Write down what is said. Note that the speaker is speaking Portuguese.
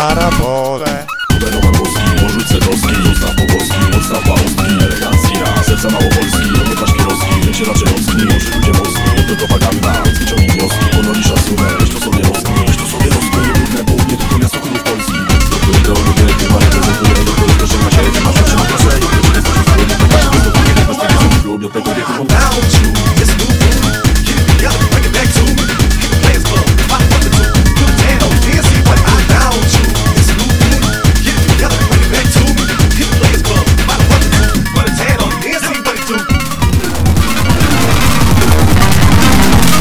para bom.